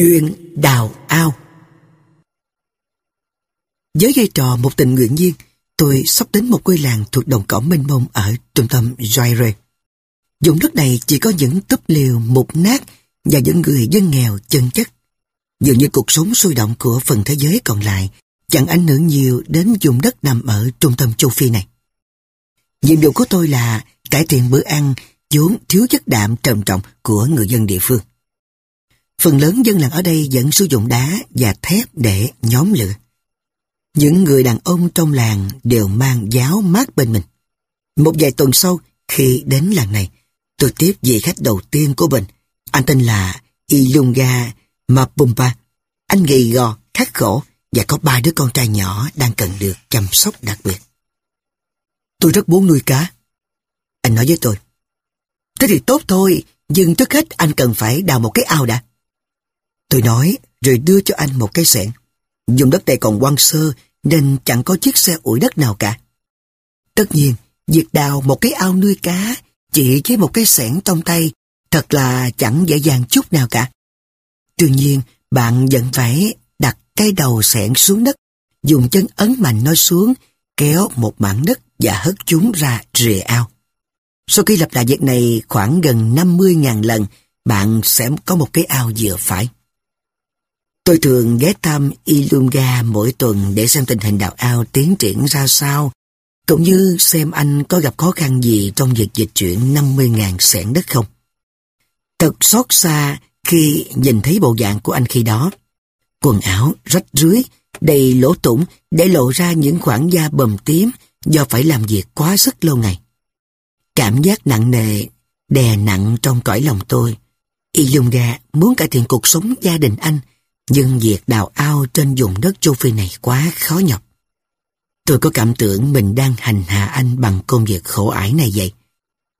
Chuyện đào ao Với vai trò một tình nguyện viên, tôi sắp đến một ngôi làng thuộc đồng cỏ mênh mông ở trung tâm Jaire. Dùng đất này chỉ có những túp liều mục nát và những người dân nghèo chân chất. Dường như cuộc sống sôi động của phần thế giới còn lại chẳng ảnh hưởng nhiều đến vùng đất nằm ở trung tâm châu Phi này. Nhiệm vụ của tôi là cải thiện bữa ăn vốn thiếu chất đạm trầm trọng của người dân địa phương. Phần lớn dân làng ở đây vẫn sử dụng đá và thép để nhóm lửa. Những người đàn ông trong làng đều mang giáo mát bên mình. Một vài tuần sau, khi đến làng này, tôi tiếp vị khách đầu tiên của mình. Anh tên là Ilunga Mapumpa. Anh gầy gò, khắc khổ và có ba đứa con trai nhỏ đang cần được chăm sóc đặc biệt. Tôi rất muốn nuôi cá. Anh nói với tôi. Thế thì tốt thôi, nhưng trước hết anh cần phải đào một cái ao đã. Tôi nói rồi đưa cho anh một cái xẻng. Dùng đất này còn quang sơ nên chẳng có chiếc xe ủi đất nào cả. Tất nhiên, việc đào một cái ao nuôi cá chỉ với một cái xẻng trong tay thật là chẳng dễ dàng chút nào cả. Tuy nhiên, bạn vẫn phải đặt cái đầu xẻng xuống đất, dùng chân ấn mạnh nó xuống, kéo một mảng đất và hất chúng ra rìa ao. Sau khi lặp lại việc này khoảng gần 50.000 lần, bạn sẽ có một cái ao vừa phải. Tôi thường ghé thăm Ilunga mỗi tuần để xem tình hình đào ao tiến triển ra sao, cũng như xem anh có gặp khó khăn gì trong việc dịch chuyển 50.000 sẻn đất không. Thật xót xa khi nhìn thấy bộ dạng của anh khi đó. Quần áo rách rưới, đầy lỗ tủng để lộ ra những khoảng da bầm tím do phải làm việc quá sức lâu ngày. Cảm giác nặng nề, đè nặng trong cõi lòng tôi. Ilunga muốn cải thiện cuộc sống gia đình anh, nhưng việc đào ao trên vùng đất châu Phi này quá khó nhọc. Tôi có cảm tưởng mình đang hành hạ anh bằng công việc khổ ải này vậy.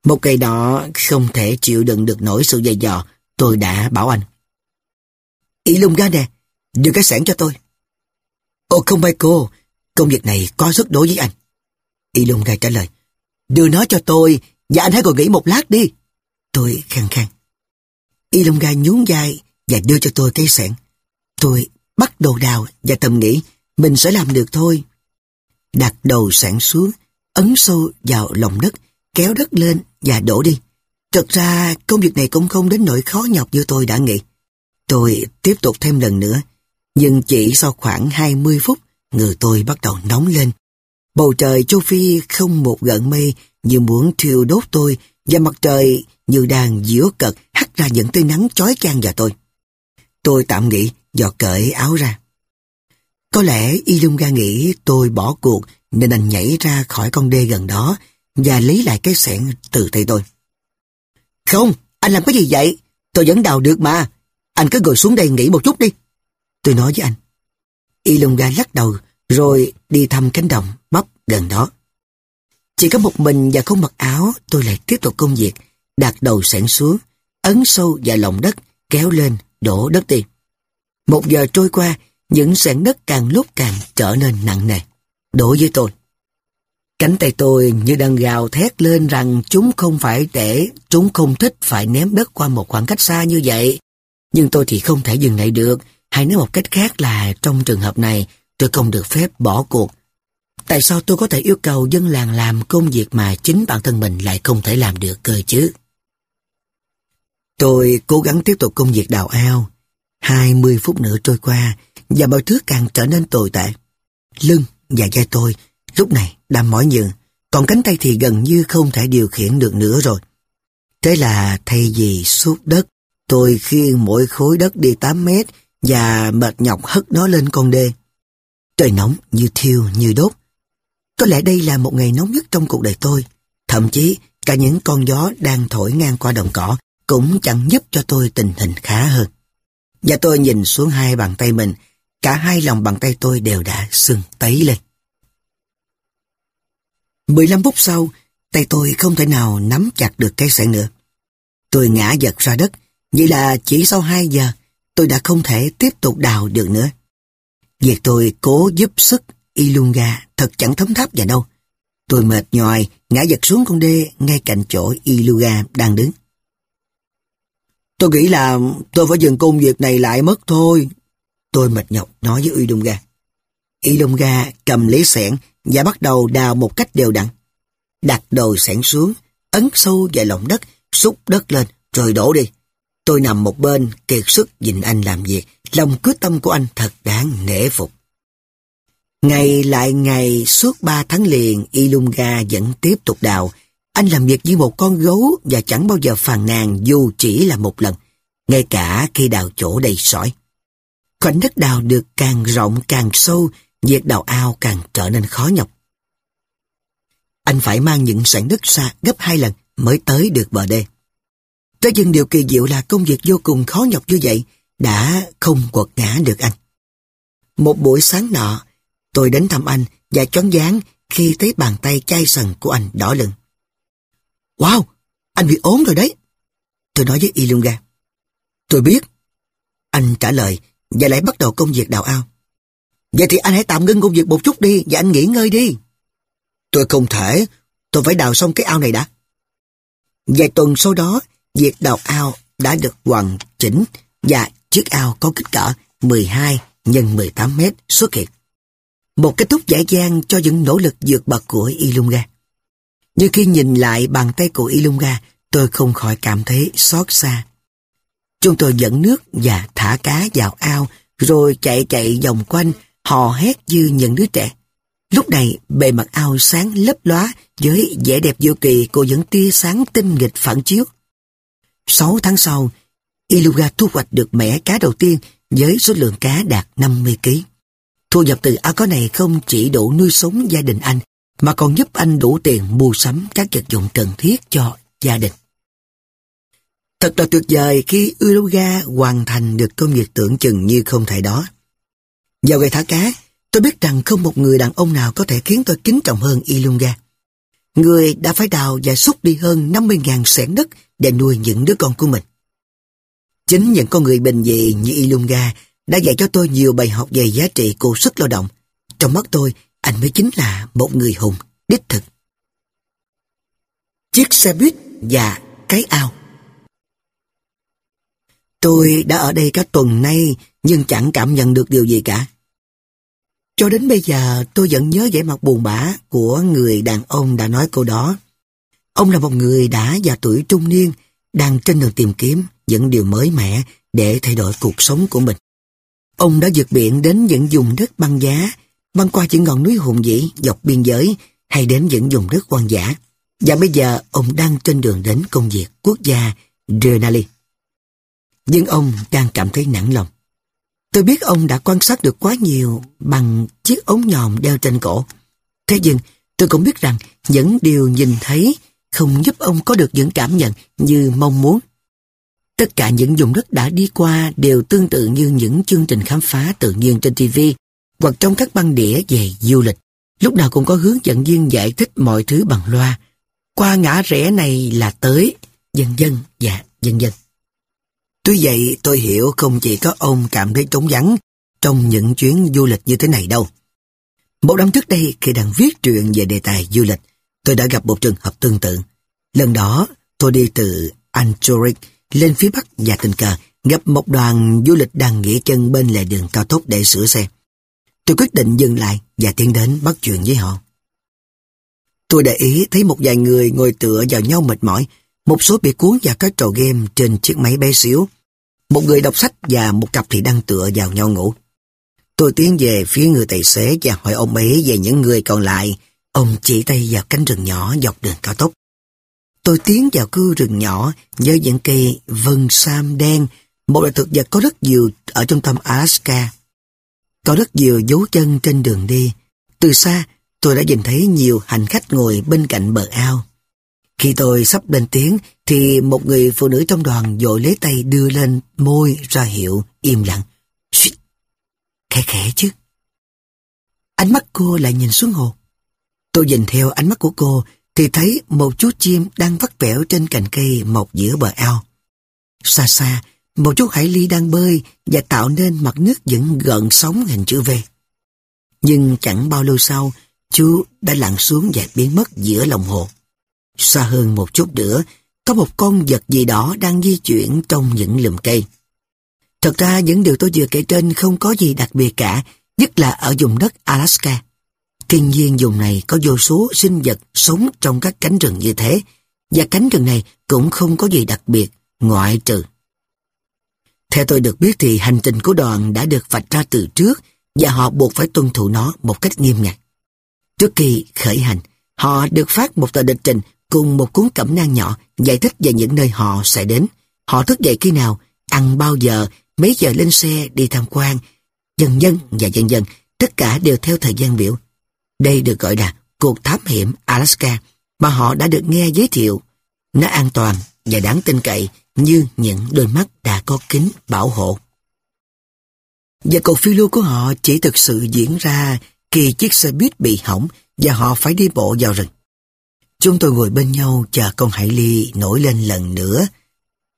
Một ngày đó không thể chịu đựng được nổi sự dày dò, tôi đã bảo anh. Ý lung ra nè, đưa cái sản cho tôi. Ồ không phải cô, công việc này có rất đối với anh. Ý lung ra trả lời. Đưa nó cho tôi, và anh hãy ngồi nghỉ một lát đi. Tôi khăng khăng. Y lông gai nhún vai và đưa cho tôi cái sẻn. Tôi bắt đầu đào và thầm nghĩ mình sẽ làm được thôi. Đặt đầu sẵn xuống, ấn sâu vào lòng đất, kéo đất lên và đổ đi. Thật ra công việc này cũng không đến nỗi khó nhọc như tôi đã nghĩ. Tôi tiếp tục thêm lần nữa, nhưng chỉ sau khoảng 20 phút, người tôi bắt đầu nóng lên. Bầu trời châu Phi không một gợn mây như muốn thiêu đốt tôi và mặt trời như đang diễu cật hắt ra những tia nắng chói chang vào tôi. Tôi tạm nghĩ do cởi áo ra. Có lẽ Ilunga nghĩ tôi bỏ cuộc nên anh nhảy ra khỏi con đê gần đó và lấy lại cái xẻng từ tay tôi. Không, anh làm cái gì vậy? Tôi vẫn đào được mà. Anh cứ ngồi xuống đây nghỉ một chút đi. Tôi nói với anh. Ilunga lắc đầu rồi đi thăm cánh đồng bắp gần đó. Chỉ có một mình và không mặc áo tôi lại tiếp tục công việc đặt đầu sẻn xuống ấn sâu vào lòng đất kéo lên đổ đất đi. Một giờ trôi qua, những sạn đất càng lúc càng trở nên nặng nề. đổ với tôi, cánh tay tôi như đang gào thét lên rằng chúng không phải để, chúng không thích phải ném đất qua một khoảng cách xa như vậy. Nhưng tôi thì không thể dừng lại được, hay nói một cách khác là trong trường hợp này tôi không được phép bỏ cuộc. Tại sao tôi có thể yêu cầu dân làng làm công việc mà chính bản thân mình lại không thể làm được cơ chứ? Tôi cố gắng tiếp tục công việc đào ao, 20 phút nữa trôi qua và mọi thứ càng trở nên tồi tệ. Lưng và vai tôi lúc này đã mỏi nhường, còn cánh tay thì gần như không thể điều khiển được nữa rồi. Thế là thay vì xúc đất, tôi khiêng mỗi khối đất đi 8 mét và mệt nhọc hất nó lên con đê. Trời nóng như thiêu như đốt. Có lẽ đây là một ngày nóng nhất trong cuộc đời tôi. Thậm chí cả những con gió đang thổi ngang qua đồng cỏ cũng chẳng giúp cho tôi tình hình khá hơn. Và tôi nhìn xuống hai bàn tay mình, cả hai lòng bàn tay tôi đều đã sưng tấy lên. 15 phút sau, tay tôi không thể nào nắm chặt được cái sẻng nữa. Tôi ngã giật ra đất, vậy là chỉ sau 2 giờ, tôi đã không thể tiếp tục đào được nữa. Việc tôi cố giúp sức Ilunga thật chẳng thấm tháp vào đâu. Tôi mệt nhòi, ngã giật xuống con đê ngay cạnh chỗ Ilunga đang đứng. Tôi nghĩ là tôi phải dừng công việc này lại mất thôi. Tôi mệt nhọc nói với Ilunga. Ilunga cầm lấy sẻn và bắt đầu đào một cách đều đặn. Đặt đầu sẻn xuống, ấn sâu vào lòng đất, xúc đất lên, rồi đổ đi. Tôi nằm một bên, kiệt sức nhìn anh làm việc. Lòng quyết tâm của anh thật đáng nể phục. Ngày lại ngày, suốt ba tháng liền, Ilunga vẫn tiếp tục đào. Anh làm việc như một con gấu và chẳng bao giờ phàn nàn dù chỉ là một lần, ngay cả khi đào chỗ đầy sỏi. Khoảnh đất đào được càng rộng càng sâu, việc đào ao càng trở nên khó nhọc. Anh phải mang những sảnh đất xa gấp hai lần mới tới được bờ đê. Tới dừng điều kỳ diệu là công việc vô cùng khó nhọc như vậy đã không quật ngã được anh. Một buổi sáng nọ, tôi đến thăm anh và choáng váng khi thấy bàn tay chai sần của anh đỏ lừng. Wow, anh bị ốm rồi đấy. Tôi nói với Ilunga. Tôi biết. Anh trả lời và lại bắt đầu công việc đào ao. Vậy thì anh hãy tạm ngưng công việc một chút đi và anh nghỉ ngơi đi. Tôi không thể, tôi phải đào xong cái ao này đã. Vài tuần sau đó, việc đào ao đã được hoàn chỉnh và chiếc ao có kích cỡ 12 x 18 mét xuất hiện. Một kết thúc dễ dàng cho những nỗ lực vượt bậc của Ilunga. Nhưng khi nhìn lại bàn tay của Ilunga, tôi không khỏi cảm thấy xót xa. Chúng tôi dẫn nước và thả cá vào ao, rồi chạy chạy vòng quanh, hò hét như những đứa trẻ. Lúc này, bề mặt ao sáng lấp lóa với vẻ đẹp vô kỳ của những tia sáng tinh nghịch phản chiếu. Sáu tháng sau, Iluga thu hoạch được mẻ cá đầu tiên với số lượng cá đạt 50 kg. Thu nhập từ ao cá này không chỉ đủ nuôi sống gia đình anh, mà còn giúp anh đủ tiền mua sắm các vật dụng cần thiết cho gia đình. Thật là tuyệt vời khi Iluga hoàn thành được công việc tưởng chừng như không thể đó. Vào ngày thả cá, tôi biết rằng không một người đàn ông nào có thể khiến tôi kính trọng hơn Ilunga. Người đã phải đào và xúc đi hơn 50.000 sẻn đất để nuôi những đứa con của mình. Chính những con người bình dị như Ilunga đã dạy cho tôi nhiều bài học về giá trị của sức lao động. Trong mắt tôi, anh mới chính là một người hùng, đích thực. Chiếc xe buýt và cái ao Tôi đã ở đây cả tuần nay nhưng chẳng cảm nhận được điều gì cả. Cho đến bây giờ tôi vẫn nhớ vẻ mặt buồn bã của người đàn ông đã nói câu đó. Ông là một người đã già tuổi trung niên, đang trên đường tìm kiếm những điều mới mẻ để thay đổi cuộc sống của mình. Ông đã vượt biển đến những vùng đất băng giá, băng qua những ngọn núi hùng vĩ dọc biên giới hay đến những vùng đất hoang dã. Và bây giờ ông đang trên đường đến công việc quốc gia Denali. Nhưng ông đang cảm thấy nặng lòng. Tôi biết ông đã quan sát được quá nhiều bằng chiếc ống nhòm đeo trên cổ. Thế nhưng, tôi cũng biết rằng những điều nhìn thấy không giúp ông có được những cảm nhận như mong muốn. Tất cả những vùng đất đã đi qua đều tương tự như những chương trình khám phá tự nhiên trên TV hoặc trong các băng đĩa về du lịch. Lúc nào cũng có hướng dẫn viên giải thích mọi thứ bằng loa. Qua ngã rẽ này là tới, dân dân và dân dân. Tuy vậy tôi hiểu không chỉ có ông cảm thấy trống vắng trong những chuyến du lịch như thế này đâu. Một năm trước đây khi đang viết truyện về đề tài du lịch, tôi đã gặp một trường hợp tương tự. Lần đó tôi đi từ Anchorage lên phía bắc và tình cờ gặp một đoàn du lịch đang nghỉ chân bên lề đường cao tốc để sửa xe. Tôi quyết định dừng lại và tiến đến bắt chuyện với họ. Tôi để ý thấy một vài người ngồi tựa vào nhau mệt mỏi, một số bị cuốn vào các trò game trên chiếc máy bé xíu. Một người đọc sách và một cặp thì đang tựa vào nhau ngủ. Tôi tiến về phía người tài xế và hỏi ông ấy về những người còn lại. Ông chỉ tay vào cánh rừng nhỏ dọc đường cao tốc. Tôi tiến vào cư rừng nhỏ với những cây vân sam đen, một loại thực vật có rất nhiều ở trung tâm Alaska. Có rất nhiều dấu chân trên đường đi. Từ xa, tôi đã nhìn thấy nhiều hành khách ngồi bên cạnh bờ ao. Khi tôi sắp lên tiếng thì một người phụ nữ trong đoàn vội lấy tay đưa lên môi ra hiệu im lặng. Shit. Khẽ khẽ chứ. Ánh mắt cô lại nhìn xuống hồ. Tôi nhìn theo ánh mắt của cô thì thấy một chú chim đang vắt vẻo trên cành cây mọc giữa bờ ao. Xa xa, một chú hải ly đang bơi và tạo nên mặt nước vẫn gợn sóng hình chữ V. Nhưng chẳng bao lâu sau, chú đã lặn xuống và biến mất giữa lòng hồ. Xa hơn một chút nữa, có một con vật gì đó đang di chuyển trong những lùm cây. Thật ra những điều tôi vừa kể trên không có gì đặc biệt cả, nhất là ở vùng đất Alaska. Thiên nhiên vùng này có vô số sinh vật sống trong các cánh rừng như thế, và cánh rừng này cũng không có gì đặc biệt, ngoại trừ. Theo tôi được biết thì hành trình của đoàn đã được vạch ra từ trước và họ buộc phải tuân thủ nó một cách nghiêm ngặt. Trước khi khởi hành, họ được phát một tờ lịch trình cùng một cuốn cẩm nang nhỏ giải thích về những nơi họ sẽ đến. Họ thức dậy khi nào, ăn bao giờ, mấy giờ lên xe đi tham quan, dần dần và dần dần, tất cả đều theo thời gian biểu. Đây được gọi là cuộc thám hiểm Alaska mà họ đã được nghe giới thiệu. Nó an toàn và đáng tin cậy như những đôi mắt đã có kính bảo hộ. Và cuộc phiêu lưu của họ chỉ thực sự diễn ra khi chiếc xe buýt bị hỏng và họ phải đi bộ vào rừng. Chúng tôi ngồi bên nhau chờ con hải ly nổi lên lần nữa.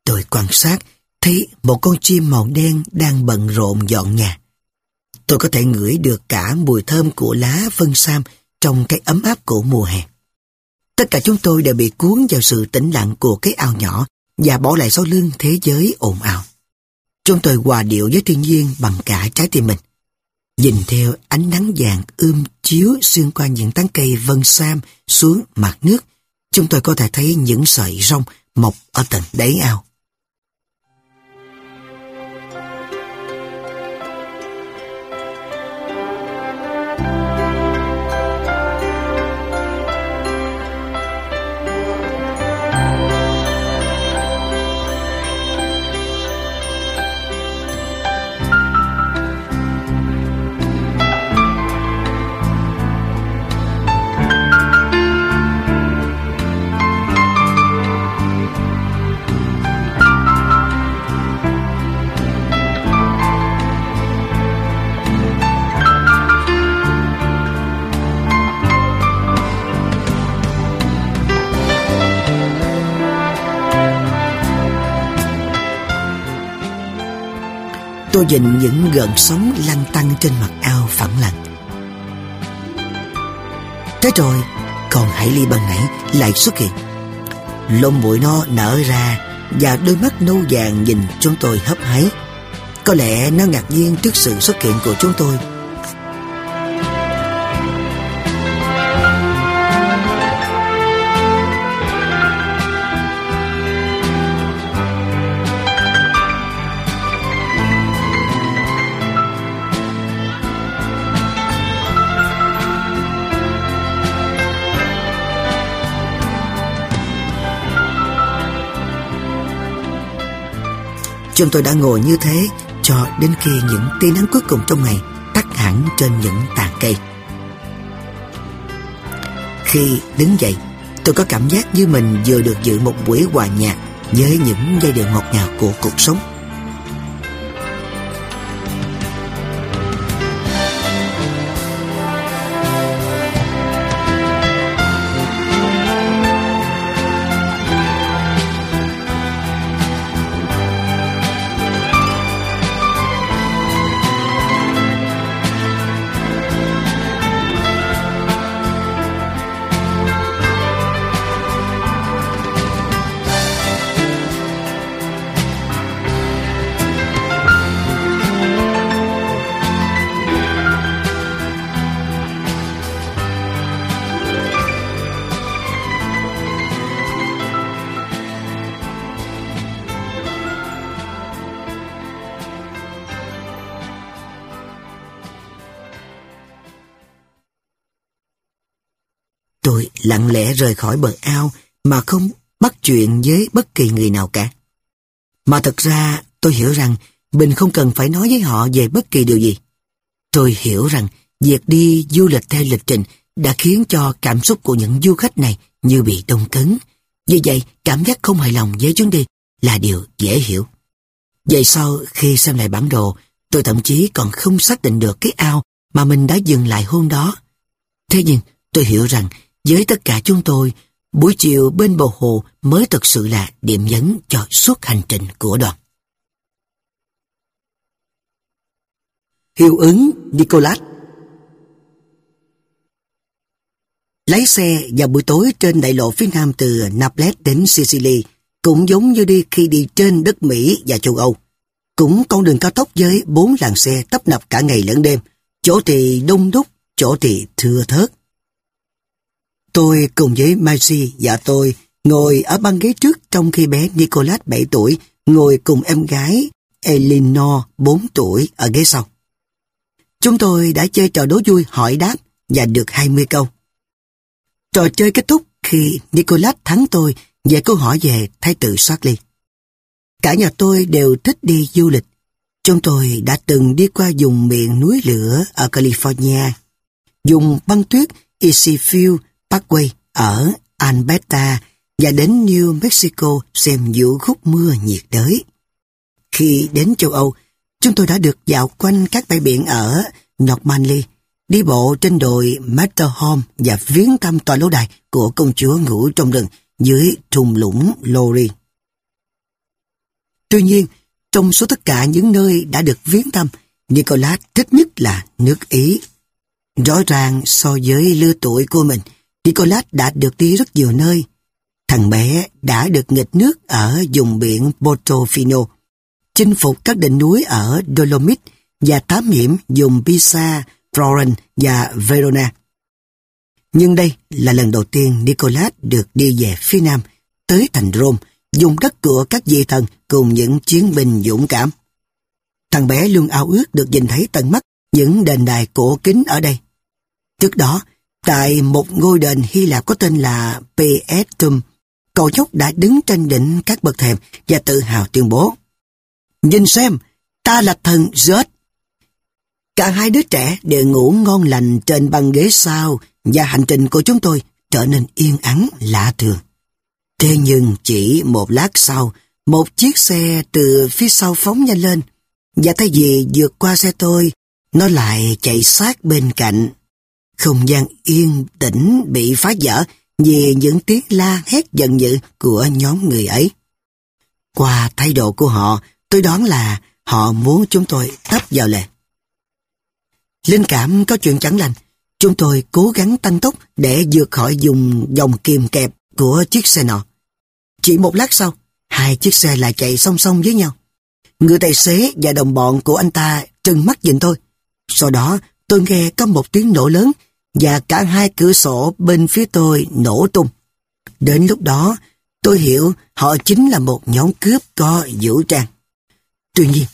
Tôi quan sát, thấy một con chim màu đen đang bận rộn dọn nhà. Tôi có thể ngửi được cả mùi thơm của lá phân sam trong cái ấm áp của mùa hè. Tất cả chúng tôi đều bị cuốn vào sự tĩnh lặng của cái ao nhỏ và bỏ lại sau lưng thế giới ồn ào. Chúng tôi hòa điệu với thiên nhiên bằng cả trái tim mình. Nhìn theo ánh nắng vàng ươm chiếu xuyên qua những tán cây vân sam xuống mặt nước, chúng tôi có thể thấy những sợi rong mọc ở tận đáy ao. Tôi nhìn những gợn sóng lăn tăng trên mặt ao phẳng lặng. Thế rồi còn hải ly ban nãy lại xuất hiện. Lông mũi nó nở ra Và đôi mắt nâu vàng nhìn chúng tôi hấp háy. Có lẽ nó ngạc nhiên trước sự xuất hiện của chúng tôi. Chúng tôi đã ngồi như thế cho đến khi những tia nắng cuối cùng trong ngày tắt hẳn trên những tàn cây. Khi đứng dậy, tôi có cảm giác như mình vừa được dự một buổi hòa nhạc với những giai điệu ngọt ngào của cuộc sống. Rồi lặng lẽ rời khỏi bờ ao mà không bắt chuyện với bất kỳ người nào cả. Mà thật ra tôi hiểu rằng mình không cần phải nói với họ về bất kỳ điều gì. Tôi hiểu rằng việc đi du lịch theo lịch trình đã khiến cho cảm xúc của những du khách này như bị đông cứng. Vì vậy, cảm giác không hài lòng với chuyến đi là điều dễ hiểu. Vậy sau khi xem lại bản đồ, tôi thậm chí còn không xác định được cái ao mà mình đã dừng lại hôm đó. Thế nhưng, tôi hiểu rằng với tất cả chúng tôi, buổi chiều bên bờ hồ mới thực sự là điểm nhấn cho suốt hành trình của đoàn. Hiệu ứng Nicolas Lái xe vào buổi tối trên đại lộ phía nam từ Naples đến Sicily cũng giống như đi khi đi trên đất Mỹ và châu Âu. Cũng con đường cao tốc với bốn làn xe tấp nập cả ngày lẫn đêm, chỗ thì đông đúc, chỗ thì thưa thớt. Tôi cùng với Marcy và tôi ngồi ở băng ghế trước trong khi bé Nicholas 7 tuổi ngồi cùng em gái Elinor 4 tuổi ở ghế sau. Chúng tôi đã chơi trò đố vui hỏi đáp và được 20 câu. Trò chơi kết thúc khi Nicholas thắng tôi về câu hỏi về thái tử Charlie. Cả nhà tôi đều thích đi du lịch. Chúng tôi đã từng đi qua vùng miền núi lửa ở California, dùng băng tuyết Easy Parkway ở Alberta và đến New Mexico xem vũ khúc mưa nhiệt đới. Khi đến châu Âu, chúng tôi đã được dạo quanh các bãi biển ở Normandy, đi bộ trên đồi Matterhorn và viếng thăm tòa lâu đài của công chúa ngủ trong rừng dưới thung lũng Lorry. Tuy nhiên, trong số tất cả những nơi đã được viếng thăm, Nicholas thích nhất là nước Ý. Rõ ràng so với lứa tuổi của mình, Nicholas đã được đi rất nhiều nơi. Thằng bé đã được nghịch nước ở vùng biển Portofino, chinh phục các đỉnh núi ở Dolomite và thám hiểm vùng Pisa, Florence và Verona. Nhưng đây là lần đầu tiên Nicholas được đi về phía Nam, tới thành Rome, dùng đất của các vị thần cùng những chiến binh dũng cảm. Thằng bé luôn ao ước được nhìn thấy tận mắt những đền đài cổ kính ở đây. Trước đó, tại một ngôi đền Hy Lạp có tên là Peetrum, cậu nhóc đã đứng trên đỉnh các bậc thềm và tự hào tuyên bố. Nhìn xem, ta là thần Zeus. Cả hai đứa trẻ đều ngủ ngon lành trên băng ghế sau và hành trình của chúng tôi trở nên yên ắng lạ thường. Thế nhưng chỉ một lát sau, một chiếc xe từ phía sau phóng nhanh lên và thay vì vượt qua xe tôi, nó lại chạy sát bên cạnh. Không gian yên tĩnh bị phá vỡ vì những tiếng la hét giận dữ của nhóm người ấy. Qua thái độ của họ, tôi đoán là họ muốn chúng tôi tấp vào lề. Linh cảm có chuyện chẳng lành, chúng tôi cố gắng tăng tốc để vượt khỏi dùng dòng kìm kẹp của chiếc xe nọ. Chỉ một lát sau, hai chiếc xe lại chạy song song với nhau. Người tài xế và đồng bọn của anh ta trừng mắt nhìn tôi. Sau đó tôi nghe có một tiếng nổ lớn và cả hai cửa sổ bên phía tôi nổ tung. Đến lúc đó, tôi hiểu họ chính là một nhóm cướp có vũ trang. Tuy nhiên,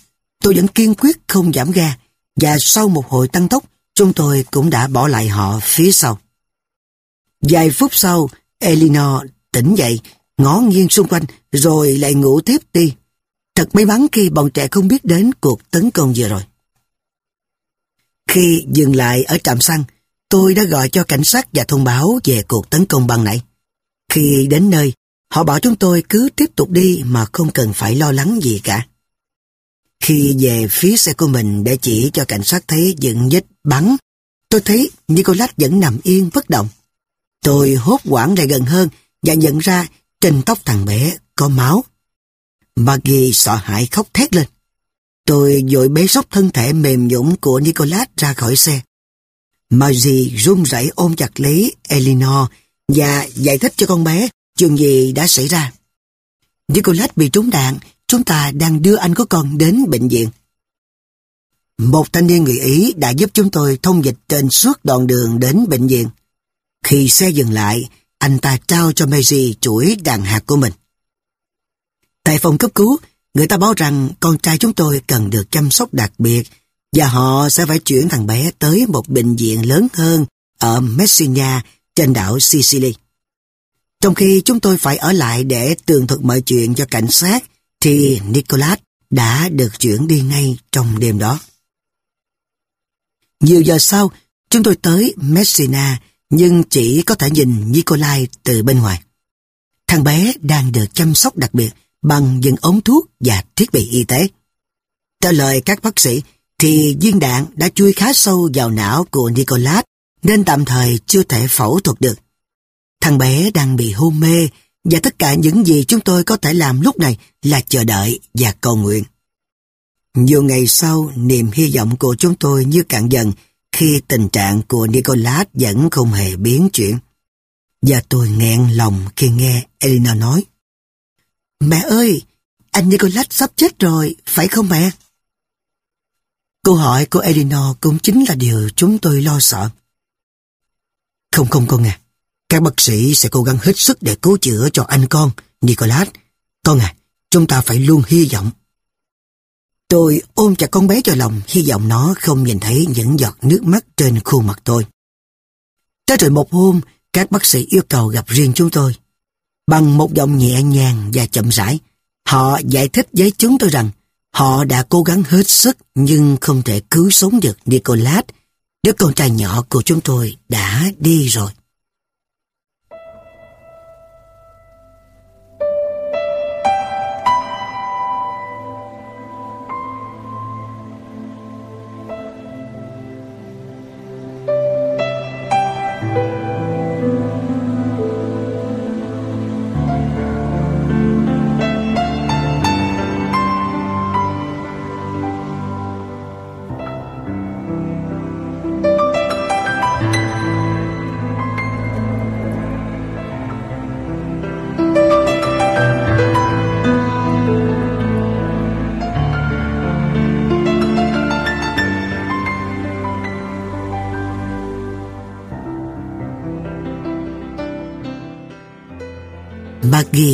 tôi vẫn kiên quyết không giảm ga và sau một hồi tăng tốc, chúng tôi cũng đã bỏ lại họ phía sau. Vài phút sau, Elinor tỉnh dậy, ngó nghiêng xung quanh rồi lại ngủ tiếp đi. Thật may mắn khi bọn trẻ không biết đến cuộc tấn công vừa rồi. Khi dừng lại ở trạm xăng, tôi đã gọi cho cảnh sát và thông báo về cuộc tấn công bằng nãy. Khi đến nơi, họ bảo chúng tôi cứ tiếp tục đi mà không cần phải lo lắng gì cả. Khi về phía xe của mình để chỉ cho cảnh sát thấy dựng vết bắn, tôi thấy Nicolas vẫn nằm yên bất động. Tôi hốt quảng lại gần hơn và nhận ra trên tóc thằng bé có máu. Maggie sợ hãi khóc thét lên. Tôi vội bế sóc thân thể mềm nhũng của Nicholas ra khỏi xe. Margie run rẩy ôm chặt lấy Eleanor và giải thích cho con bé chuyện gì đã xảy ra. Nicholas bị trúng đạn Chúng ta đang đưa anh của con đến bệnh viện. Một thanh niên người Ý đã giúp chúng tôi thông dịch trên suốt đoạn đường đến bệnh viện. Khi xe dừng lại, anh ta trao cho Maisie chuỗi đàn hạt của mình. Tại phòng cấp cứu, người ta báo rằng con trai chúng tôi cần được chăm sóc đặc biệt và họ sẽ phải chuyển thằng bé tới một bệnh viện lớn hơn ở Messina trên đảo Sicily. Trong khi chúng tôi phải ở lại để tường thuật mọi chuyện cho cảnh sát thì Nicholas đã được chuyển đi ngay trong đêm đó. Nhiều giờ sau, chúng tôi tới Messina nhưng chỉ có thể nhìn Nikolai từ bên ngoài. Thằng bé đang được chăm sóc đặc biệt bằng những ống thuốc và thiết bị y tế. Theo lời các bác sĩ, thì viên đạn đã chui khá sâu vào não của Nicholas nên tạm thời chưa thể phẫu thuật được. Thằng bé đang bị hôn mê và tất cả những gì chúng tôi có thể làm lúc này là chờ đợi và cầu nguyện. Nhiều ngày sau, niềm hy vọng của chúng tôi như cạn dần khi tình trạng của Nicholas vẫn không hề biến chuyển. Và tôi nghẹn lòng khi nghe Elena nói. Mẹ ơi, anh Nicholas sắp chết rồi, phải không mẹ? Câu hỏi của Elinor cũng chính là điều chúng tôi lo sợ. Không không con à, các bác sĩ sẽ cố gắng hết sức để cứu chữa cho anh con, Nicholas. Con à, chúng ta phải luôn hy vọng. Tôi ôm chặt con bé vào lòng, hy vọng nó không nhìn thấy những giọt nước mắt trên khuôn mặt tôi. Tới rồi một hôm, các bác sĩ yêu cầu gặp riêng chúng tôi. Bằng một giọng nhẹ nhàng và chậm rãi, họ giải thích với chúng tôi rằng họ đã cố gắng hết sức nhưng không thể cứu sống được Nicholas, đứa con trai nhỏ của chúng tôi đã đi rồi.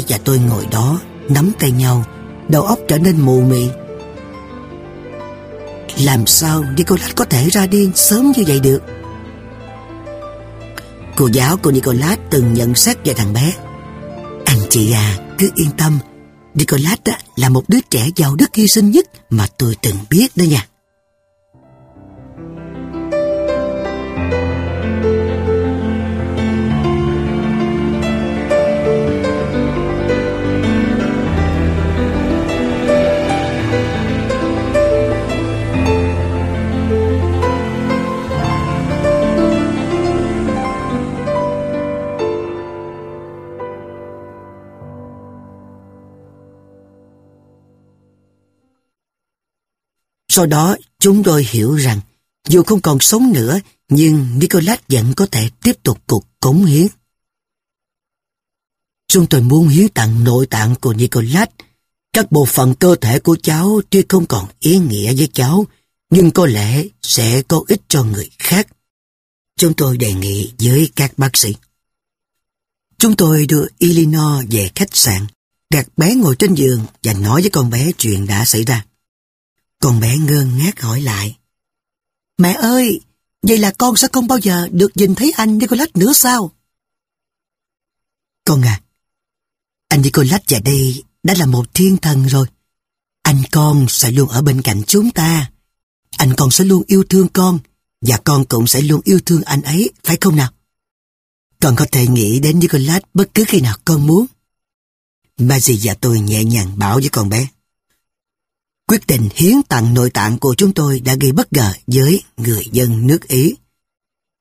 Và tôi ngồi đó, nắm tay nhau, đầu óc trở nên mù mị. Làm sao Nicolas có thể ra đi sớm như vậy được? Cô giáo của Nicolas từng nhận xét về thằng bé. Anh chị à, cứ yên tâm, Nicolas là một đứa trẻ giàu đức hy sinh nhất mà tôi từng biết đó nha. Sau đó chúng tôi hiểu rằng dù không còn sống nữa nhưng Nicholas vẫn có thể tiếp tục cuộc cống hiến. Chúng tôi muốn hiến tặng nội tạng của Nicholas. Các bộ phận cơ thể của cháu tuy không còn ý nghĩa với cháu nhưng có lẽ sẽ có ích cho người khác. Chúng tôi đề nghị với các bác sĩ. Chúng tôi đưa Illinois về khách sạn, đặt bé ngồi trên giường và nói với con bé chuyện đã xảy ra còn bé ngơ ngác hỏi lại. Mẹ ơi, vậy là con sẽ không bao giờ được nhìn thấy anh Nicholas nữa sao? Con à, anh Nicholas về đây đã là một thiên thần rồi. Anh con sẽ luôn ở bên cạnh chúng ta. Anh con sẽ luôn yêu thương con và con cũng sẽ luôn yêu thương anh ấy, phải không nào? Con có thể nghĩ đến Nicholas bất cứ khi nào con muốn. Maggie và tôi nhẹ nhàng bảo với con bé. Quyết định hiến tặng nội tạng của chúng tôi đã gây bất ngờ với người dân nước Ý.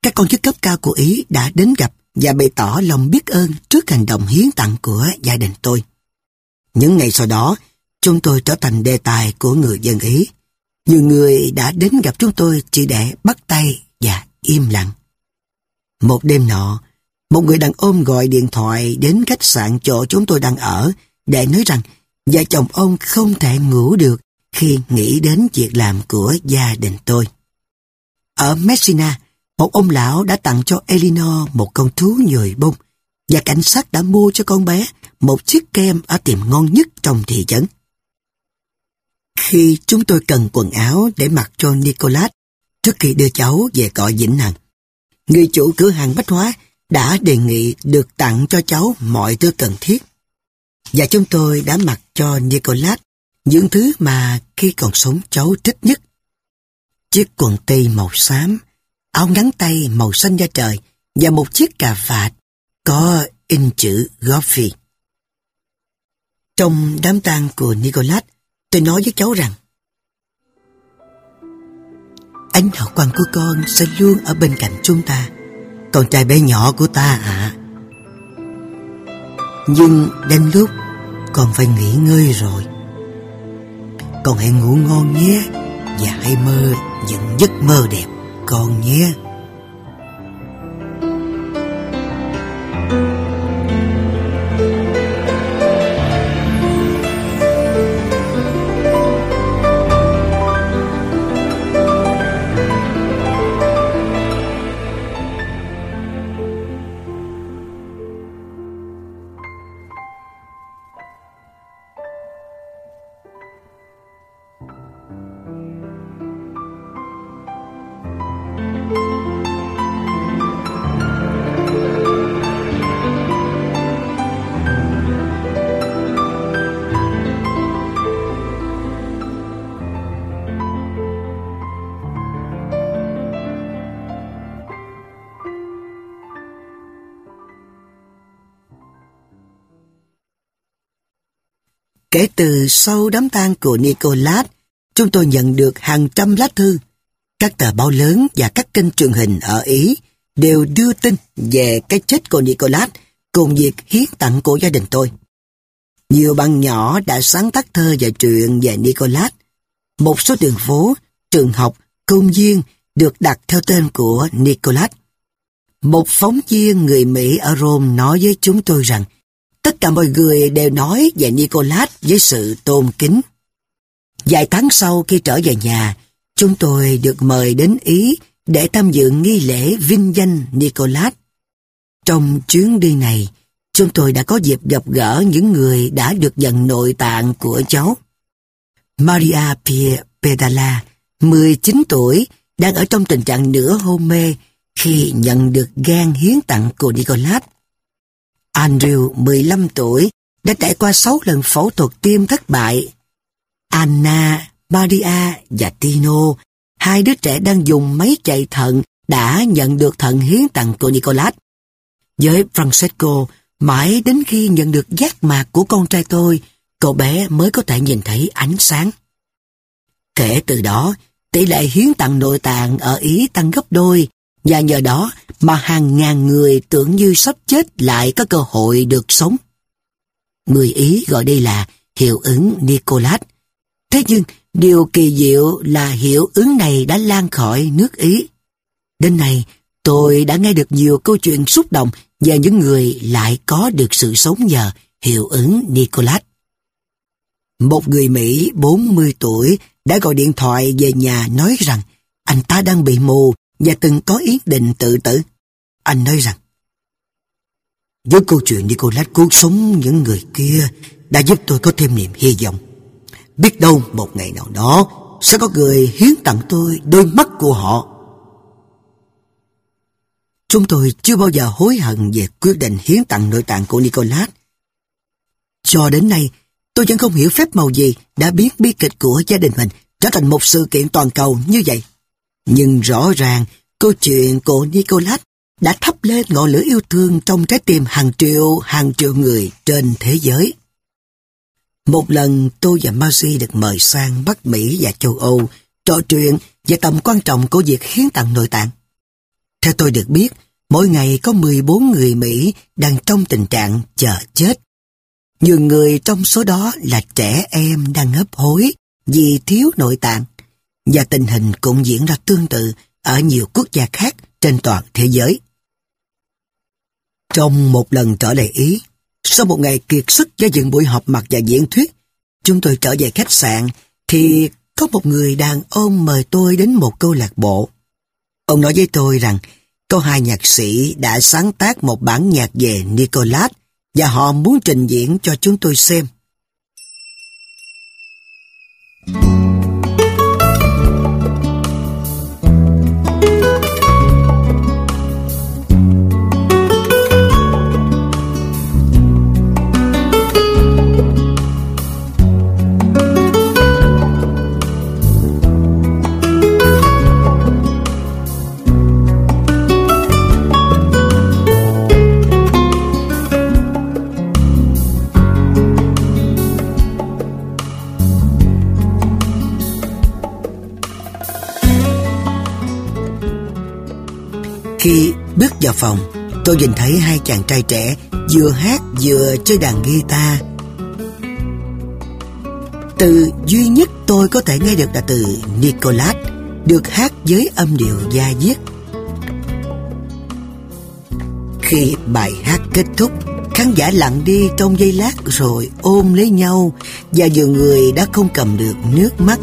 Các quan chức cấp cao của Ý đã đến gặp và bày tỏ lòng biết ơn trước hành động hiến tặng của gia đình tôi. Những ngày sau đó, chúng tôi trở thành đề tài của người dân Ý. Nhiều người đã đến gặp chúng tôi chỉ để bắt tay và im lặng. Một đêm nọ, một người đàn ông gọi điện thoại đến khách sạn chỗ chúng tôi đang ở để nói rằng vợ chồng ông không thể ngủ được khi nghĩ đến việc làm của gia đình tôi. Ở Messina, một ông lão đã tặng cho Elinor một con thú nhồi bông và cảnh sát đã mua cho con bé một chiếc kem ở tiệm ngon nhất trong thị trấn. Khi chúng tôi cần quần áo để mặc cho Nicholas trước khi đưa cháu về cõi vĩnh hằng, người chủ cửa hàng bách hóa đã đề nghị được tặng cho cháu mọi thứ cần thiết. Và chúng tôi đã mặc cho Nicholas những thứ mà khi còn sống cháu thích nhất. Chiếc quần tây màu xám, áo ngắn tay màu xanh da trời và một chiếc cà vạt có in chữ Goffy. Trong đám tang của Nicholas, tôi nói với cháu rằng Ánh hào quang của con sẽ luôn ở bên cạnh chúng ta, con trai bé nhỏ của ta ạ. À. Nhưng đến lúc con phải nghỉ ngơi rồi. Con hãy ngủ ngon nhé Và hãy mơ những giấc mơ đẹp con nhé. Kể từ sau đám tang của Nicolas, chúng tôi nhận được hàng trăm lá thư. Các tờ báo lớn và các kênh truyền hình ở Ý đều đưa tin về cái chết của Nicolas cùng việc hiến tặng của gia đình tôi. Nhiều bạn nhỏ đã sáng tác thơ và truyện về Nicolas. Một số đường phố, trường học, công viên được đặt theo tên của Nicolas. Một phóng viên người Mỹ ở Rome nói với chúng tôi rằng cả mọi người đều nói về Nicolas với sự tôn kính. Vài tháng sau khi trở về nhà, chúng tôi được mời đến Ý để tham dự nghi lễ vinh danh Nicolas. Trong chuyến đi này, chúng tôi đã có dịp gặp gỡ những người đã được nhận nội tạng của cháu. Maria Pia Pedala, 19 tuổi, đang ở trong tình trạng nửa hôn mê khi nhận được gan hiến tặng của Nicolas. Andrew, 15 tuổi, đã trải qua 6 lần phẫu thuật tim thất bại. Anna, Maria và Tino, hai đứa trẻ đang dùng máy chạy thận đã nhận được thận hiến tặng của Nicolas. Với Francesco, mãi đến khi nhận được giác mạc của con trai tôi, cậu bé mới có thể nhìn thấy ánh sáng. Kể từ đó, tỷ lệ hiến tặng nội tạng ở Ý tăng gấp đôi và nhờ đó mà hàng ngàn người tưởng như sắp chết lại có cơ hội được sống. Người Ý gọi đây là hiệu ứng Nicolas. Thế nhưng, điều kỳ diệu là hiệu ứng này đã lan khỏi nước Ý. Đến nay, tôi đã nghe được nhiều câu chuyện xúc động về những người lại có được sự sống nhờ hiệu ứng Nicolas. Một người Mỹ 40 tuổi đã gọi điện thoại về nhà nói rằng anh ta đang bị mù và từng có ý định tự tử. Anh nói rằng, với câu chuyện Nicolas cứu sống những người kia đã giúp tôi có thêm niềm hy vọng. Biết đâu một ngày nào đó sẽ có người hiến tặng tôi đôi mắt của họ. Chúng tôi chưa bao giờ hối hận về quyết định hiến tặng nội tạng của Nicolas. Cho đến nay, tôi vẫn không hiểu phép màu gì đã biến bi kịch của gia đình mình trở thành một sự kiện toàn cầu như vậy. Nhưng rõ ràng, câu chuyện của Nicolas đã thắp lên ngọn lửa yêu thương trong trái tim hàng triệu, hàng triệu người trên thế giới. Một lần tôi và Marcy được mời sang Bắc Mỹ và châu Âu trò chuyện về tầm quan trọng của việc hiến tặng nội tạng. Theo tôi được biết, mỗi ngày có 14 người Mỹ đang trong tình trạng chờ chết. Nhiều người trong số đó là trẻ em đang hấp hối vì thiếu nội tạng. Và tình hình cũng diễn ra tương tự ở nhiều quốc gia khác trên toàn thế giới. Trong một lần trở lại Ý, sau một ngày kiệt sức do dựng buổi họp mặt và diễn thuyết, chúng tôi trở về khách sạn thì có một người đàn ông mời tôi đến một câu lạc bộ. Ông nói với tôi rằng có hai nhạc sĩ đã sáng tác một bản nhạc về Nicolas và họ muốn trình diễn cho chúng tôi xem. Khi phòng, tôi nhìn thấy hai chàng trai trẻ vừa hát vừa chơi đàn guitar. Từ duy nhất tôi có thể nghe được là từ Nicolas, được hát với âm điệu da diết. Khi bài hát kết thúc, khán giả lặng đi trong giây lát rồi ôm lấy nhau và nhiều người đã không cầm được nước mắt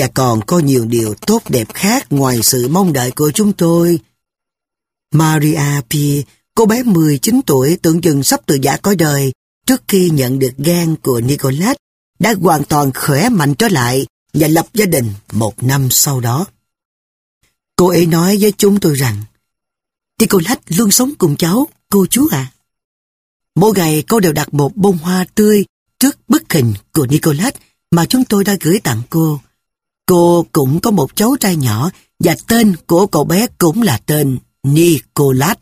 Và còn có nhiều điều tốt đẹp khác ngoài sự mong đợi của chúng tôi. Maria P, cô bé 19 tuổi tưởng chừng sắp từ giả cõi đời, trước khi nhận được gan của Nicholas đã hoàn toàn khỏe mạnh trở lại và lập gia đình một năm sau đó. Cô ấy nói với chúng tôi rằng Nicholas luôn sống cùng cháu, cô chú à. Mỗi ngày cô đều đặt một bông hoa tươi trước bức hình của Nicholas mà chúng tôi đã gửi tặng cô. Cô cũng có một cháu trai nhỏ và tên của cậu bé cũng là tên Nicholas.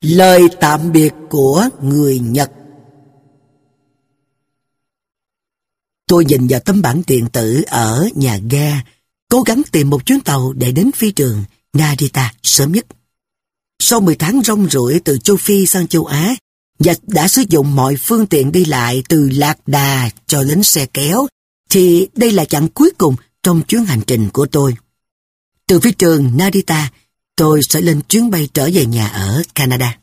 Lời tạm biệt của người Nhật Tôi nhìn vào tấm bản điện tử ở nhà ga, cố gắng tìm một chuyến tàu để đến phi trường Narita sớm nhất. Sau 10 tháng rong ruổi từ châu Phi sang châu Á, và đã sử dụng mọi phương tiện đi lại từ Lạc Đà cho đến xe kéo, thì đây là chặng cuối cùng trong chuyến hành trình của tôi. Từ phía trường Narita, tôi sẽ lên chuyến bay trở về nhà ở Canada.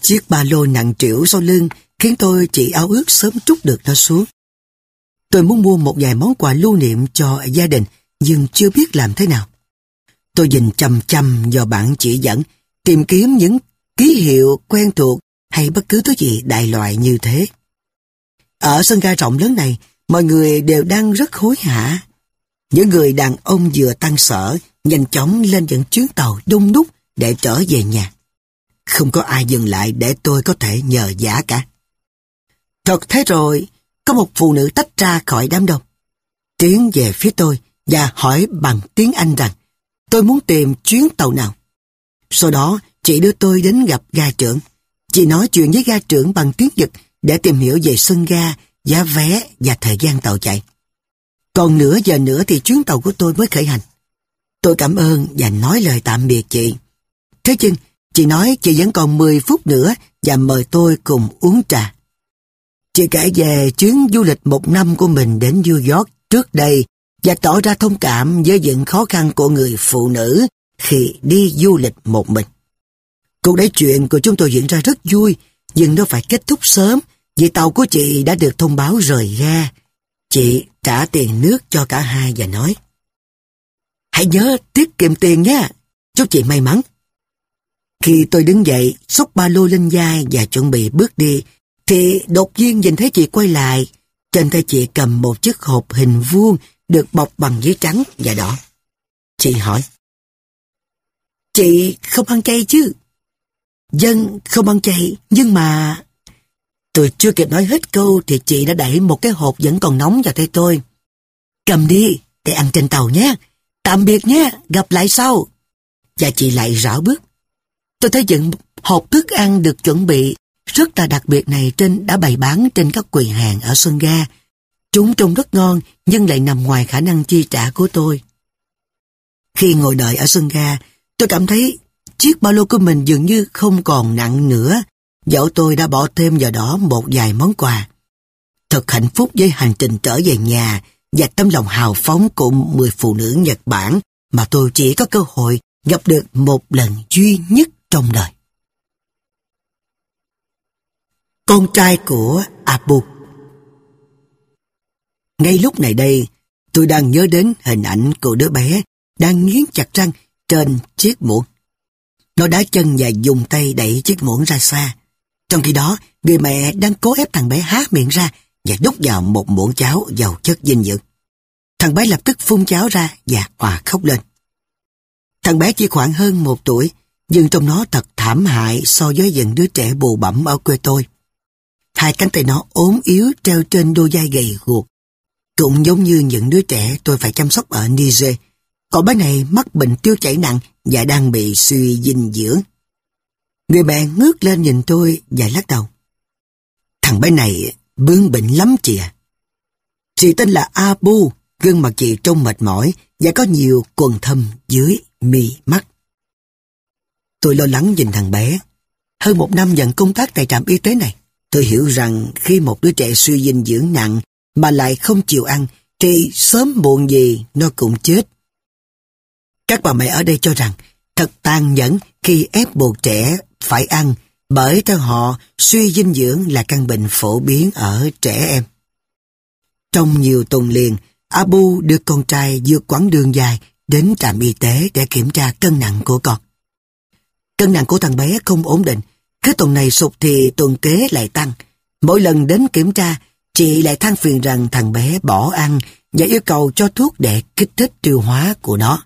Chiếc ba lô nặng trĩu sau lưng khiến tôi chỉ ao ước sớm trút được nó xuống. Tôi muốn mua một vài món quà lưu niệm cho gia đình nhưng chưa biết làm thế nào. Tôi nhìn chăm chăm vào bản chỉ dẫn, tìm kiếm những ký hiệu quen thuộc hay bất cứ thứ gì đại loại như thế. Ở sân ga rộng lớn này, mọi người đều đang rất hối hả. Những người đàn ông vừa tăng sở, nhanh chóng lên những chuyến tàu đông đúc để trở về nhà. Không có ai dừng lại để tôi có thể nhờ giả cả. Thật thế rồi, có một phụ nữ tách ra khỏi đám đông. Tiến về phía tôi và hỏi bằng tiếng Anh rằng tôi muốn tìm chuyến tàu nào. Sau đó, chị đưa tôi đến gặp ga trưởng. Chị nói chuyện với ga trưởng bằng tiếng Nhật để tìm hiểu về sân ga, giá vé và thời gian tàu chạy. Còn nửa giờ nữa thì chuyến tàu của tôi mới khởi hành. Tôi cảm ơn và nói lời tạm biệt chị. Thế nhưng, chị nói chị vẫn còn 10 phút nữa và mời tôi cùng uống trà. Chị kể về chuyến du lịch một năm của mình đến New York trước đây và tỏ ra thông cảm với những khó khăn của người phụ nữ khi đi du lịch một mình. Cuộc nói chuyện của chúng tôi diễn ra rất vui, nhưng nó phải kết thúc sớm vì tàu của chị đã được thông báo rời ga. Chị trả tiền nước cho cả hai và nói Hãy nhớ tiết kiệm tiền nhé chúc chị may mắn. Khi tôi đứng dậy, xúc ba lô lên vai và chuẩn bị bước đi, thì đột nhiên nhìn thấy chị quay lại. Trên tay chị cầm một chiếc hộp hình vuông được bọc bằng giấy trắng và đỏ. Chị hỏi. Chị không ăn chay chứ? Dân không ăn chay, nhưng mà... Tôi chưa kịp nói hết câu thì chị đã đẩy một cái hộp vẫn còn nóng vào tay tôi. Cầm đi, để ăn trên tàu nhé. Tạm biệt nhé, gặp lại sau. Và chị lại rảo bước. Tôi thấy những hộp thức ăn được chuẩn bị rất là đặc biệt này trên đã bày bán trên các quầy hàng ở sân ga. Chúng trông rất ngon nhưng lại nằm ngoài khả năng chi trả của tôi. Khi ngồi đợi ở sân ga, tôi cảm thấy chiếc ba lô của mình dường như không còn nặng nữa. Dẫu tôi đã bỏ thêm vào đó một vài món quà. Thật hạnh phúc với hành trình trở về nhà và tấm lòng hào phóng của 10 phụ nữ Nhật Bản mà tôi chỉ có cơ hội gặp được một lần duy nhất trong đời. Con trai của Abu Ngay lúc này đây, tôi đang nhớ đến hình ảnh của đứa bé đang nghiến chặt răng trên chiếc muỗng. Nó đá chân và dùng tay đẩy chiếc muỗng ra xa. Trong khi đó, người mẹ đang cố ép thằng bé há miệng ra và đút vào một muỗng cháo giàu chất dinh dưỡng. Thằng bé lập tức phun cháo ra và hòa khóc lên. Thằng bé chỉ khoảng hơn một tuổi, nhưng trong nó thật thảm hại so với những đứa trẻ bù bẩm ở quê tôi. Hai cánh tay nó ốm yếu treo trên đôi vai gầy guộc. Cũng giống như những đứa trẻ tôi phải chăm sóc ở Niger. Cậu bé này mắc bệnh tiêu chảy nặng và đang bị suy dinh dưỡng. Người mẹ ngước lên nhìn tôi và lắc đầu. Thằng bé này bướng bệnh lắm chị à. Chị tên là Abu, gương mặt chị trông mệt mỏi và có nhiều quần thâm dưới mi mắt. Tôi lo lắng nhìn thằng bé. Hơn một năm nhận công tác tại trạm y tế này, tôi hiểu rằng khi một đứa trẻ suy dinh dưỡng nặng mà lại không chịu ăn, thì sớm muộn gì nó cũng chết. Các bà mẹ ở đây cho rằng thật tàn nhẫn khi ép buộc trẻ phải ăn bởi theo họ suy dinh dưỡng là căn bệnh phổ biến ở trẻ em. Trong nhiều tuần liền, Abu đưa con trai vượt quãng đường dài đến trạm y tế để kiểm tra cân nặng của con. Cân nặng của thằng bé không ổn định. Cứ tuần này sụt thì tuần kế lại tăng. Mỗi lần đến kiểm tra, chị lại than phiền rằng thằng bé bỏ ăn và yêu cầu cho thuốc để kích thích tiêu hóa của nó.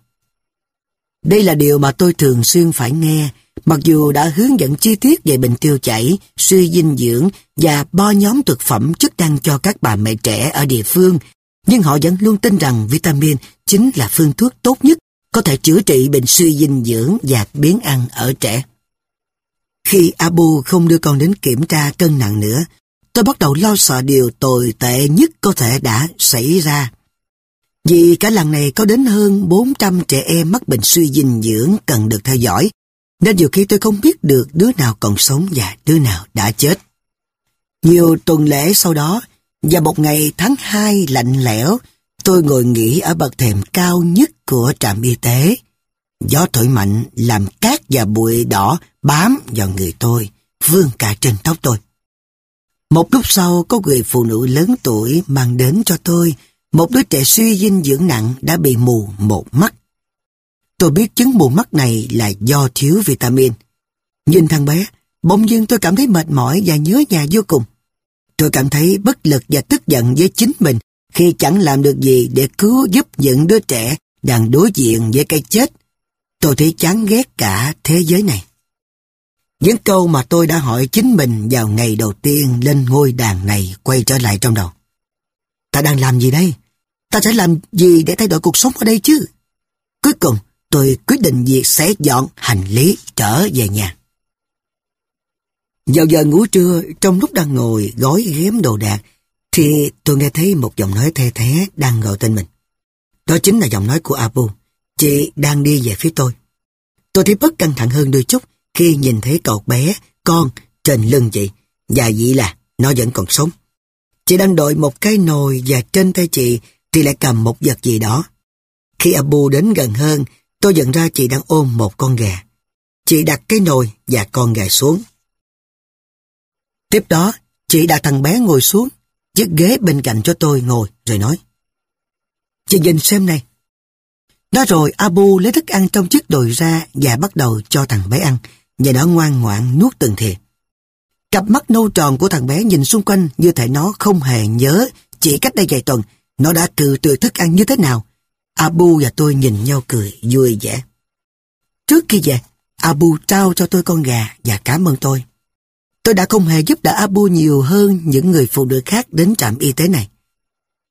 Đây là điều mà tôi thường xuyên phải nghe, mặc dù đã hướng dẫn chi tiết về bệnh tiêu chảy, suy dinh dưỡng và bo nhóm thực phẩm chức năng cho các bà mẹ trẻ ở địa phương, nhưng họ vẫn luôn tin rằng vitamin chính là phương thuốc tốt nhất có thể chữa trị bệnh suy dinh dưỡng và biến ăn ở trẻ. Khi Abu không đưa con đến kiểm tra cân nặng nữa, tôi bắt đầu lo sợ điều tồi tệ nhất có thể đã xảy ra. Vì cả làng này có đến hơn 400 trẻ em mắc bệnh suy dinh dưỡng cần được theo dõi, nên nhiều khi tôi không biết được đứa nào còn sống và đứa nào đã chết. Nhiều tuần lễ sau đó, và một ngày tháng 2 lạnh lẽo, tôi ngồi nghỉ ở bậc thềm cao nhất của trạm y tế. Gió thổi mạnh làm cát và bụi đỏ bám vào người tôi, vương cả trên tóc tôi. Một lúc sau có người phụ nữ lớn tuổi mang đến cho tôi một đứa trẻ suy dinh dưỡng nặng đã bị mù một mắt. Tôi biết chứng mù mắt này là do thiếu vitamin. Nhìn thằng bé, bỗng dưng tôi cảm thấy mệt mỏi và nhớ nhà vô cùng. Tôi cảm thấy bất lực và tức giận với chính mình khi chẳng làm được gì để cứu giúp những đứa trẻ đang đối diện với cái chết. Tôi thấy chán ghét cả thế giới này. Những câu mà tôi đã hỏi chính mình vào ngày đầu tiên lên ngôi đàn này quay trở lại trong đầu. Ta đang làm gì đây? Ta sẽ làm gì để thay đổi cuộc sống ở đây chứ? Cuối cùng, tôi quyết định việc sẽ dọn hành lý trở về nhà. Vào giờ ngủ trưa, trong lúc đang ngồi gói ghém đồ đạc, thì tôi nghe thấy một giọng nói the thế đang gọi tên mình. Đó chính là giọng nói của Abu. Chị đang đi về phía tôi. Tôi thấy bất căng thẳng hơn đôi chút khi nhìn thấy cậu bé, con, trên lưng chị. Và vậy là nó vẫn còn sống. Chị đang đội một cái nồi và trên tay chị thì lại cầm một vật gì đó. Khi Abu đến gần hơn, tôi nhận ra chị đang ôm một con gà. Chị đặt cái nồi và con gà xuống. Tiếp đó, chị đặt thằng bé ngồi xuống, chiếc ghế bên cạnh cho tôi ngồi, rồi nói. Chị nhìn xem này. Đó rồi Abu lấy thức ăn trong chiếc đồi ra và bắt đầu cho thằng bé ăn, và nó ngoan ngoãn nuốt từng thìa. Cặp mắt nâu tròn của thằng bé nhìn xung quanh như thể nó không hề nhớ chỉ cách đây vài tuần nó đã trừ từ thức ăn như thế nào. Abu và tôi nhìn nhau cười vui vẻ. Trước khi về, Abu trao cho tôi con gà và cảm ơn tôi. Tôi đã không hề giúp đỡ Abu nhiều hơn những người phụ nữ khác đến trạm y tế này.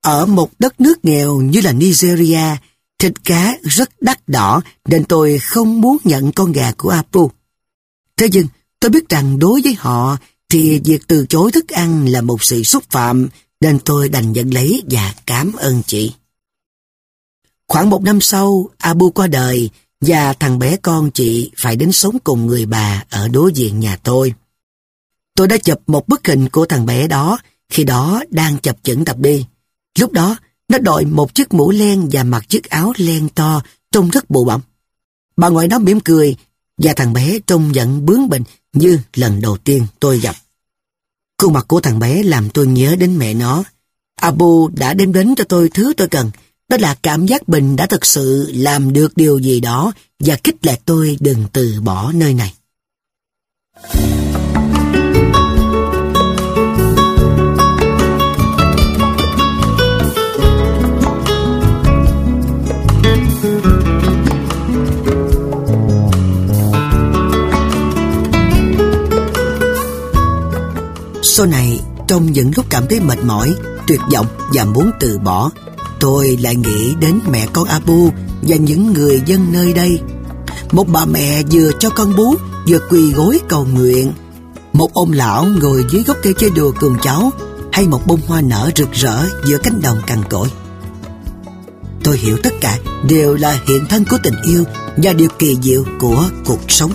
Ở một đất nước nghèo như là Nigeria, thịt cá rất đắt đỏ nên tôi không muốn nhận con gà của Abu. Thế nhưng, tôi biết rằng đối với họ thì việc từ chối thức ăn là một sự xúc phạm nên tôi đành nhận lấy và cảm ơn chị. Khoảng một năm sau, Abu qua đời và thằng bé con chị phải đến sống cùng người bà ở đối diện nhà tôi. Tôi đã chụp một bức hình của thằng bé đó khi đó đang chập chững tập đi. Lúc đó, nó đội một chiếc mũ len và mặc chiếc áo len to trông rất bụ bẩm. Bà ngoại nó mỉm cười và thằng bé trông vẫn bướng bỉnh như lần đầu tiên tôi gặp. Khuôn mặt của thằng bé làm tôi nhớ đến mẹ nó. Abu đã đem đến cho tôi thứ tôi cần. Đó là cảm giác mình đã thực sự làm được điều gì đó và kích lệ tôi đừng từ bỏ nơi này. Sau này, trong những lúc cảm thấy mệt mỏi, tuyệt vọng và muốn từ bỏ, tôi lại nghĩ đến mẹ con Abu và những người dân nơi đây. Một bà mẹ vừa cho con bú, vừa quỳ gối cầu nguyện. Một ông lão ngồi dưới gốc cây chơi đùa cùng cháu, hay một bông hoa nở rực rỡ giữa cánh đồng cằn cỗi. Tôi hiểu tất cả đều là hiện thân của tình yêu và điều kỳ diệu của cuộc sống.